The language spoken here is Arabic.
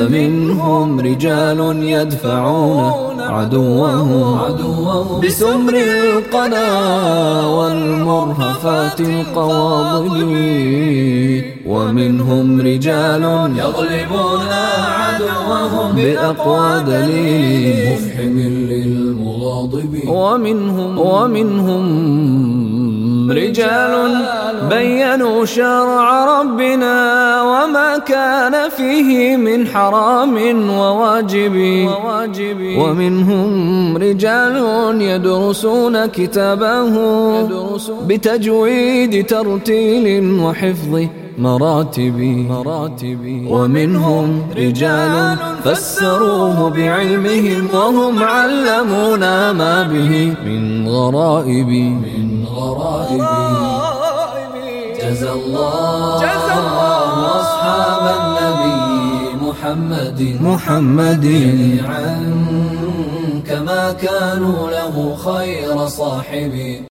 فمنهم رجال يدفعون عدوهم بسمر القنا والمرهفات القواضب ومنهم رجال يغلبون عدوهم بأقوى دليل. مفحم للمغاضب ومنهم ومنهم رجال بينوا شرع ربنا وما كان فيه من حرام وواجب. ومنهم رجال يدرسون كتابه بتجويد ترتيل وحفظ مراتب ومنهم رجال فسروه بعلمهم وهم علمونا ما به. من غرائب من غرائب جزى الله جزى الله أصحاب النبي محمد. محمد. جميعا كما كانوا له خير صاحبي.